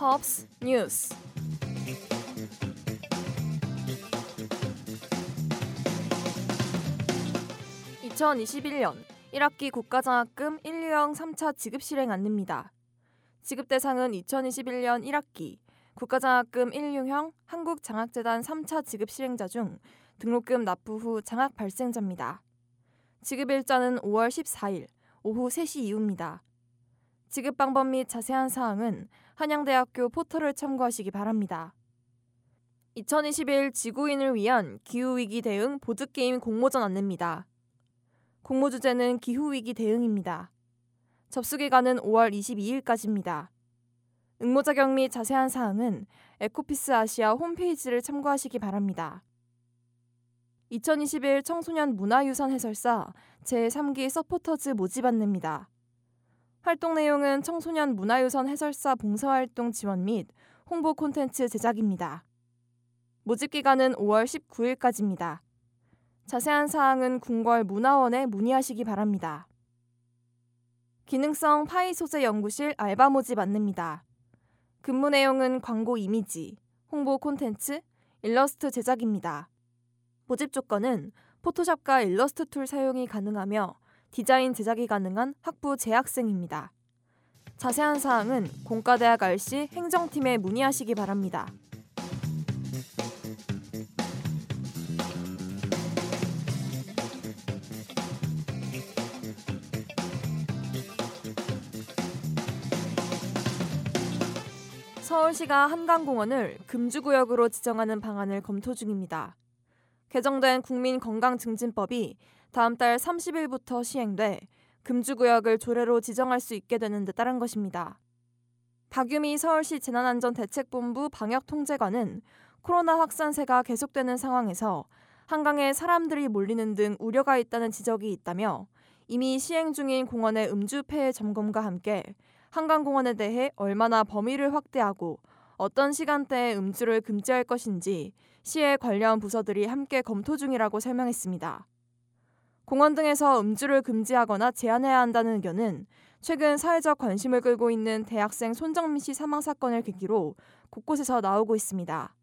헙스 뉴스 (2021년) 1학기 국가장학금 1, 유형 3차 지급 실행 안내입니다. 지급 대상은 2021년 1학기 국가장학금 1류형 한국장학재단 3차 지급 실행자 중 등록금 납부 후 장학 발생자입니다. 지급 일자는 5월 14일 오후 3시 이후입니다. 지급 방법 및 자세한 사항은 한양대학교 포털을 참고하시기 바랍니다. 2021 지구인을 위한 기후위기 대응 보드게임 공모전 안내입니다. 공모 주제는 기후위기 대응입니다. 접수 기간은 5월 22일까지입니다. 응모 자격 및 자세한 사항은 에코피스 아시아 홈페이지를 참고하시기 바랍니다. 2021 청소년 문화유산 해설사 제3기 서포터즈 모집 안내입니다. 활동 내용은 청소년 문화유산 해설사 봉사활동 지원 및 홍보 콘텐츠 제작입니다. 모집 기간은 5월 19일까지입니다. 자세한 사항은 궁궐 문화원에 문의하시기 바랍니다. 기능성 파이 소재 연구실 알바 모집 안내입니다. 근무 내용은 광고 이미지, 홍보 콘텐츠, 일러스트 제작입니다. 모집 조건은 포토샵과 일러스트 툴 사용이 가능하며 디자인 제작이 가능한 학부 재학생입니다. 자세한 사항은 공과대학 RC 행정팀에 문의하시기 바랍니다. 서울시가 한강공원을 금주구역으로 지정하는 방안을 검토 중입니다. 개정된 국민건강증진법이 다음 달 30일부터 시행돼 금주구역을 조례로 지정할 수 있게 되는 데 따른 것입니다. 박유미 서울시 재난안전대책본부 방역통제관은 코로나 확산세가 계속되는 상황에서 한강에 사람들이 몰리는 등 우려가 있다는 지적이 있다며 이미 시행 중인 공원의 음주 폐해 점검과 함께 한강공원에 대해 얼마나 범위를 확대하고 어떤 시간대에 음주를 금지할 것인지 시의 관련 부서들이 함께 검토 중이라고 설명했습니다. 공원 등에서 음주를 금지하거나 제한해야 한다는 의견은 최근 사회적 관심을 끌고 있는 대학생 손정민 씨 사망 사건을 계기로 곳곳에서 나오고 있습니다.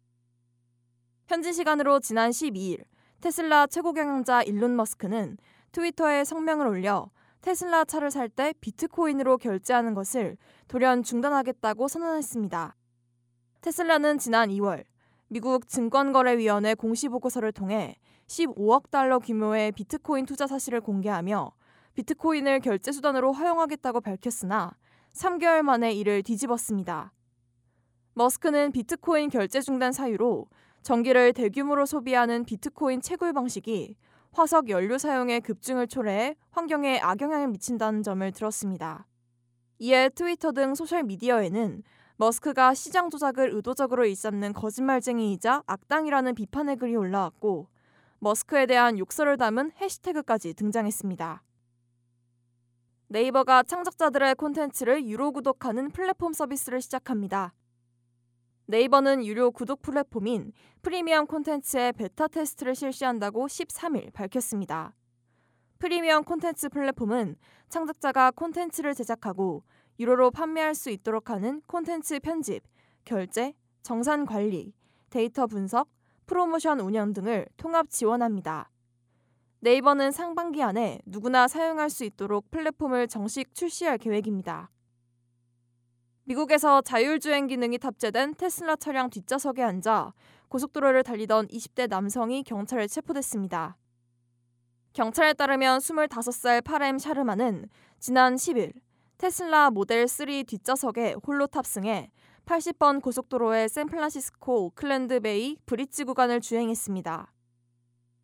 현지 시간으로 지난 12일 테슬라 최고 경영자 일론 머스크는 트위터에 성명을 올려 테슬라 차를 살 때 비트코인으로 결제하는 것을 돌연 중단하겠다고 선언했습니다. 테슬라는 지난 2월 미국 증권거래위원회 공시 보고서를 통해 15억 달러 규모의 비트코인 투자 사실을 공개하며 비트코인을 결제 수단으로 허용하겠다고 밝혔으나 3개월 만에 이를 뒤집었습니다. 머스크는 비트코인 결제 중단 사유로 전기를 대규모로 소비하는 비트코인 채굴 방식이 화석 연료 사용의 급증을 초래해 환경에 악영향을 미친다는 점을 들었습니다. 이에 트위터 등 소셜 미디어에는 머스크가 시장 조작을 의도적으로 일삼는 거짓말쟁이이자 악당이라는 비판의 글이 올라왔고 머스크에 대한 욕설을 담은 해시태그까지 등장했습니다. 네이버가 창작자들의 콘텐츠를 유료 구독하는 플랫폼 서비스를 시작합니다. 네이버는 유료 구독 플랫폼인 프리미엄 콘텐츠의 베타 테스트를 실시한다고 13일 밝혔습니다. 프리미엄 콘텐츠 플랫폼은 창작자가 콘텐츠를 제작하고 유료로 판매할 수 있도록 하는 콘텐츠 편집, 결제, 정산 관리, 데이터 분석, 프로모션 운영 등을 통합 지원합니다. 네이버는 상반기 안에 누구나 사용할 수 있도록 플랫폼을 정식 출시할 계획입니다. 미국에서 자율주행 기능이 탑재된 테슬라 차량 뒷좌석에 앉아 고속도로를 달리던 20대 남성이 경찰에 체포됐습니다. 경찰에 따르면 25살 파람 샤르마는 지난 10일 테슬라 모델 3 뒷좌석에 홀로 탑승해 80번 고속도로의 샌프란시스코 오클랜드 베이 브릿지 구간을 주행했습니다.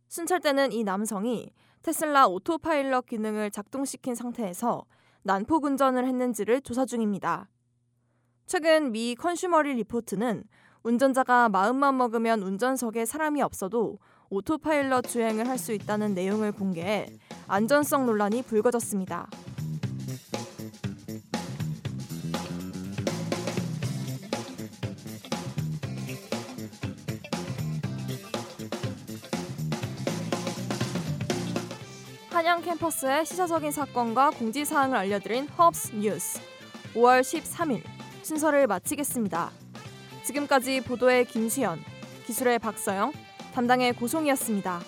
순찰대는 이 남성이 테슬라 오토파일럿 기능을 작동시킨 상태에서 난폭 운전을 했는지를 조사 중입니다. 최근 미 컨슈머 리포트는 운전자가 마음만 먹으면 운전석에 사람이 없어도 오토파일럿 주행을 할 수 있다는 내용을 공개해 안전성 논란이 불거졌습니다. 한양 캠퍼스의 시사적인 사건과 공지사항을 알려드린 헙스 뉴스 5월 13일 순서를 마치겠습니다. 지금까지 보도의 김수현, 기술의 박서영, 담당의 고송이었습니다.